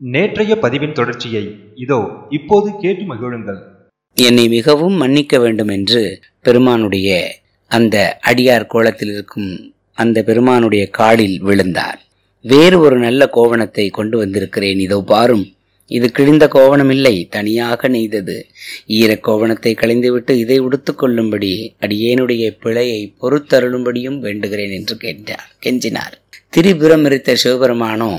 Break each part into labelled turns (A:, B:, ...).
A: நேற்றைய பதிவின் தொடர்ச்சியை இதோ இப்போது கேட்டு மகிழுங்கள்.
B: என்னை மிகவும் மன்னிக்க வேண்டும் என்று பெருமானுடைய அந்த அடியார் கோலத்தில் இருக்கும் அந்த பெருமானுடைய காலில் விழுந்தார். வேறு ஒரு நல்ல கோவணத்தை கொண்டு வந்திருக்கிறேன். இதோ பாரும் இது கிழிந்த கோவணம் இல்லை தனியாக நெய்தது. ஈரக் கோவணத்தை களைந்துவிட்டு இதை உடுத்துக்கொள்ளும்படி அடியேனுடைய பிழையை பொறுத்தருளும்படியும் வேண்டுகிறேன் என்று கேட்டார் கெஞ்சினார். திரிபுரம் இருத்த சிவபெருமானோ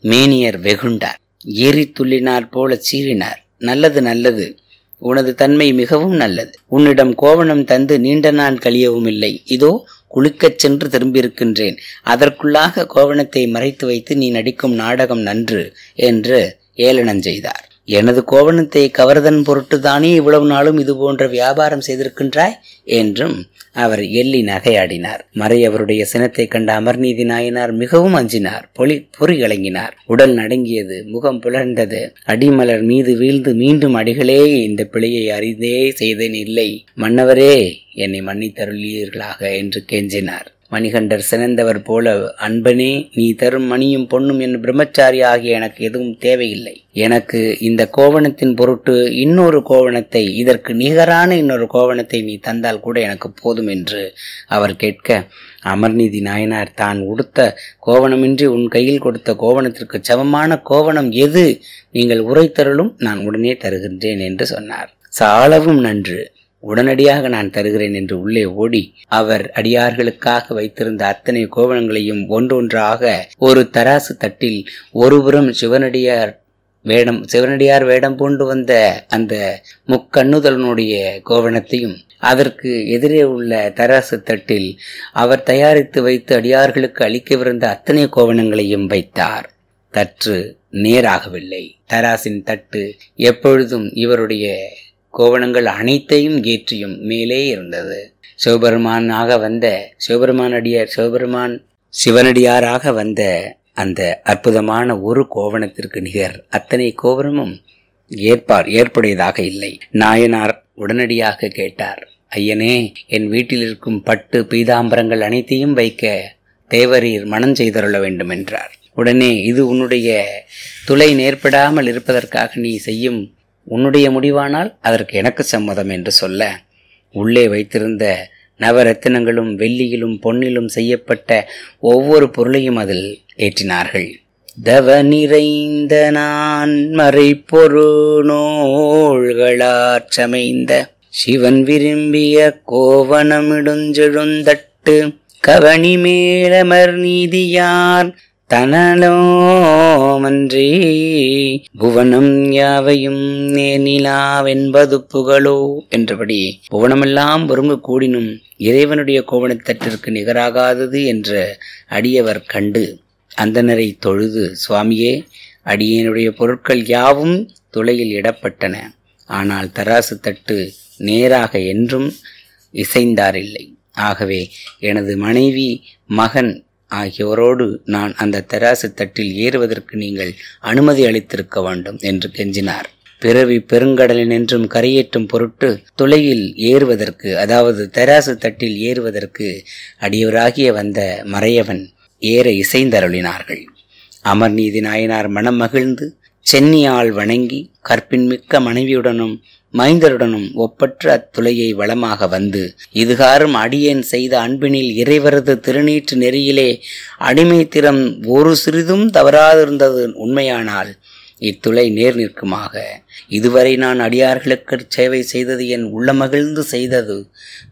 B: மேனியர் வெகுண்டார். ஏறி துள்ளினார் போல சீறினார். நல்லது நல்லது. உனது தன்மை மிகவும் நல்லது. உன்னிடம் கோவணம் தந்து நீண்ட நாள் கழியவும் இல்லை இதோ குளிக்கச் சென்று திரும்பியிருக்கின்றேன். அதற்குள்ளாக கோவணத்தை மறைத்து வைத்து நீ நடிக்கும் நாடகம் நன்று என்று ஏளனம் செய்தார். எனது கோவணத்தை கவர்தன் பொருட்டுதானே இவ்வளவு நாளும் இது போன்ற வியாபாரம் செய்திருக்கின்றாய்? என்றும் அவர் எள்ளி நகையாடினார். மறையவருடைய சினத்தை கண்ட அமர்நீதி நாயனார் மிகவும் அஞ்சினார். பொலி பொறி கலங்கினார். உடல் நடுங்கியது முகம் புலர்ந்தது அடிமலர் மீது வீழ்ந்து மீண்டும் அடிகளே இந்த பிழையை அறிந்தே செய்தேன் இல்லை. மன்னவரே என்னை மன்னித்தருளீர்களாக என்று கெஞ்சினார். மணிகண்டர் சிறந்தவர் போல அன்பனே நீ தரும் மணியும் பொண்ணும் என் பிரம்மச்சாரி ஆகிய எனக்கு எதுவும் தேவையில்லை. எனக்கு இந்த கோவணத்தின் பொருட்டு இன்னொரு கோவணத்தை இதற்கு நிகரான இன்னொரு கோவணத்தை நீ தந்தால் கூட எனக்கு போதும் என்று அவர் கேட்க அமர்நீதி நாயனார் தான் உடுத்த கோவணமின்றி உன் கையில் கொடுத்த கோவணத்திற்கு சமமான கோவணம் எது? நீங்கள் உரைத்தருளும் நான் உடனே தருகின்றேன் என்று சொன்னார். சாலவும் நன்று. உடனடியாக நான் தருகிறேன் என்று உள்ளே ஓடி அவர் அடியார்களுக்காக வைத்திருந்த அத்தனை கோவணங்களையும் ஒன்றொன்றாக ஒரு தராசு தட்டில் ஒருபுறம் சிவனடியார் வேடம் சிவனடியார் வேடம் பூண்டு வந்த அந்த முக்கண்ணுதலனுடைய கோவணத்தையும் அதற்கு எதிரே உள்ள தராசு தட்டில் அவர் தயாரித்து வைத்து அடியார்களுக்கு அளிக்கவிருந்த அத்தனை கோவணங்களையும் வைத்தார். தற்று நேராகவில்லை. தராசின் தட்டு எப்பொழுதும் இவருடைய கோவணங்கள் அனைத்தையும் ஏற்றியும் மேலே இருந்தது. சிவபெருமானாக வந்த சிவபெருமான் அடியார் சிவபெருமான் சிவனடியாராக வந்த அந்த அற்புதமான ஒரு கோவணத்திற்கு நிகர். அத்தனை கோபுரமும் ஏற்பார் ஏற்புடையதாக இல்லை. நாயனார் உடனடியாக கேட்டார் ஐயனே என் வீட்டில் இருக்கும் பட்டு பீதாம்பரங்கள் அனைத்தையும் வைக்க தேவரீர் மனம் செய்தருள வேண்டும் என்றார் உடனே இது உன்னுடைய துளை நேர்படாமல் இருப்பதற்காக நீ செய்யும் உன்னுடைய முடிவானால் அதற்கு எனக்கு சம்மதம் என்று சொல்ல உள்ளே வைத்திருந்த நவரத்தினங்களும் வெள்ளியிலும் பொன்னிலும் செய்யப்பட்ட ஒவ்வொரு பொருளையும் அதில் ஏற்றினார்கள். தவ நிறைந்த நான் மறைப்பொரு நூல்களாற் சிவன் விரும்பிய கோவனமிடுஞ்செழுந்தட்டு கவனி மேலமர் நீதியார் தனலோமன்றே புவனம் யாவையும் நேனிலாவென்பது புகழோ? என்றபடி புவனமெல்லாம் ஒருங்கு கூடினும் இறைவனுடைய கோவணத்தட்டிற்கு நிகராகாதது என்ற அடியவர் கண்டு அந்தனரை தொழுது சுவாமியே அடியனுடைய பொருட்கள் யாவும் துளையில் இடப்பட்டன. ஆனால் தராசு தட்டு நேராக என்றும் இசைந்தாரில்லை. ஆகவே எனது மனைவி மகன் ஆகியோரோடு நான் அந்த தெராசு தட்டில் ஏறுவதற்கு நீங்கள் அனுமதி அளித்திருக்க வேண்டும் என்று கெஞ்சினார். பிறவி பெருங்கடலின் என்றும் கரையேற்றும் பொருட்டு துளையில் ஏறுவதற்கு அதாவது தெராசு தட்டில் ஏறுவதற்கு அடியவராகிய வந்த மறையவன் ஏற இசைந்தருளினார்கள். அமர்நீதி நாயனார் மனம் மகிழ்ந்து சென்னியால் வணங்கி கற்பின் மிக்க மனைவியுடனும் மைந்தருடனும் ஒப்பற்ற அத்துளையை வளமாக வந்து இதுகாரும் அடியேன் செய்த அன்பினில் இறைவரது திருநீற்று நெறியிலே அடிமை திறம் ஒரு சிறிதும் தவறாதிருந்தது உண்மையானால் இத்துளை நேர் நிற்குமாக. இதுவரை நான் அடியார்களுக்கு சேவை செய்தது என் உள்ளமகிழ்ந்து செய்தது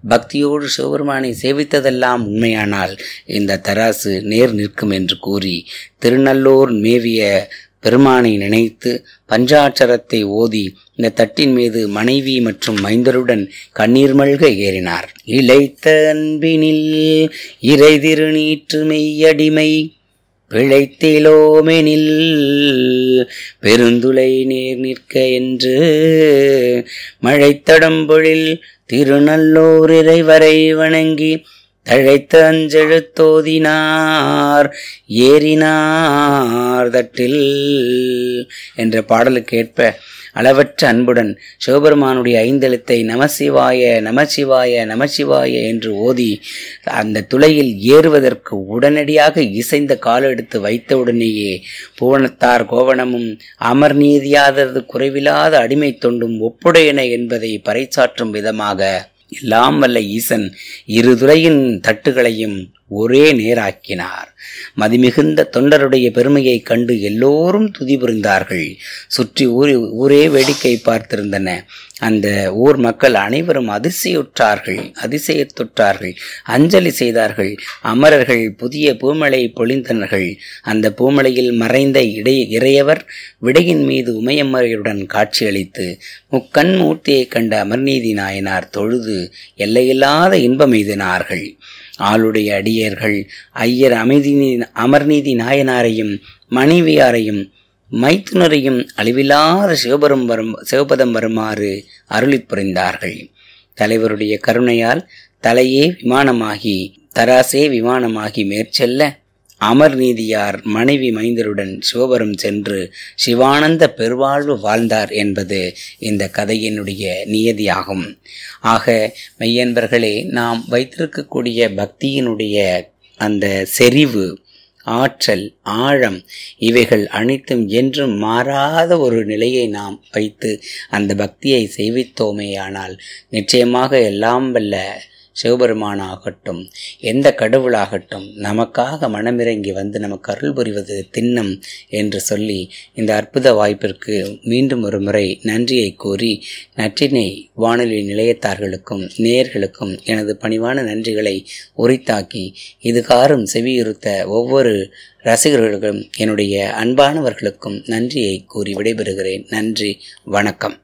B: பக்தியோடு சிவபெருமானை சேவித்ததெல்லாம் உண்மையானால் இந்த தராசு நேர் நிற்கும் என்று கூறி திருநல்லூர் மேவிய பெருமானை நினைத்து பஞ்சாட்சரத்தை ஓதி இந்த தட்டின் மீது மனைவி மற்றும் மைந்தருடன் கண்ணீர் மல்க ஏறினார். இழைத்த அன்பினில் இறை திருநீற்று மெய்யடிமை பிழைத்திலோமெனில் பெருந்துளை நேர் நிற்க என்று மழைத்தடம்பொழில் திருநல்லூர் இறைவரை வணங்கி தழைத்த அஞ்செழுத்தோதினார் ஏறினார் தட்டில் என்ற பாடலுக்கேற்ப அளவற்ற அன்புடன் சிவபெருமானுடைய ஐந்தெழுத்தை நமசிவாய நமசிவாய நமசிவாய என்று ஓதி அந்த துளையில் ஏறுவதற்கு உடனடியாக இசைந்த காலெடுத்து வைத்தவுடனேயே பூவனத்தார் கோவணமும் அமர் நீதியாதது குறைவில்லாத அடிமை தொண்டும் ஒப்புடையன என்பதை பறைசாற்றும் விதமாக எல்லாம் வல்ல ஈசன் இருதுறையின் தட்டுகளையும் ஒரே நேராக்கினார். மதிமிகுந்த தொண்டருடைய பெருமையைக் கண்டு எல்லோரும் துதி புரிந்தார்கள். சுற்றி ஊர் ஊரே வேடிக்கை பார்த்திருந்தன. அந்த ஊர் மக்கள் அனைவரும் அதிசயுற்றார்கள் அதிசயத்துற்றார்கள் அஞ்சலி செய்தார்கள். அமரர்கள் புதிய பூமலை பொழிந்தனர்கள். அந்த பூமலையில் மறைந்த இடை இறையவர் விடையின் மீது உமையம்மரையுடன் காட்சியளித்து முக்கண் மூர்த்தியைக் கண்ட அமர்நீதி நாயனார் தொழுது எல்லையில்லாத இன்பம் எய்தினார்கள். ஆளுடைய அடியர்கள் ஐயர் அமைதி அமர்நீதி நாயனாரையும் மனைவியாரையும் மைத்துனரையும் அழிவில்லாத சிவபெரும் வரும் சிவபதம் வருமாறு அருளி புரிந்தார்கள். தலைவருடைய கருணையால் தலையே விமானமாகி தராசே விமானமாகி மேற்செல்ல அமர் நீதியார் மனைவி மைந்தருடன் சிவபுரம் சென்று சிவானந்த பெருவாழ்வு வாழ்ந்தார் என்பது இந்த கதையினுடைய நியதியாகும். ஆக மெய்யன்பர்களே நாம் வைத்திருக்கக்கூடிய பக்தியினுடைய அந்த செறிவு ஆற்றல் ஆழம் இவைகள் அனைத்தும் என்றும் மாறாத ஒரு நிலையை நாம் வைத்து அந்த பக்தியை செய்வித்தோமேயானால் நிச்சயமாக எல்லாம் வல்ல சிவபெருமானாகட்டும் எந்த கடவுளாகட்டும் நமக்காக மனமிறங்கி வந்து நமக்கு அருள் புரிவது திண்ணம் என்று சொல்லி இந்த அற்புத வாய்ப்பிற்கு மீண்டும் ஒரு முறை நன்றியை கூறி நற்றினை வானொலி நிலையத்தார்களுக்கும் நேயர்களுக்கும் எனது பணிவான நன்றிகளை உரித்தாக்கி இதுகாரும் செவியுறுத்த ஒவ்வொரு ரசிகர்களுக்கும் என்னுடைய அன்பானவர்களுக்கும் நன்றியை கூறி விடைபெறுகிறேன். நன்றி வணக்கம்.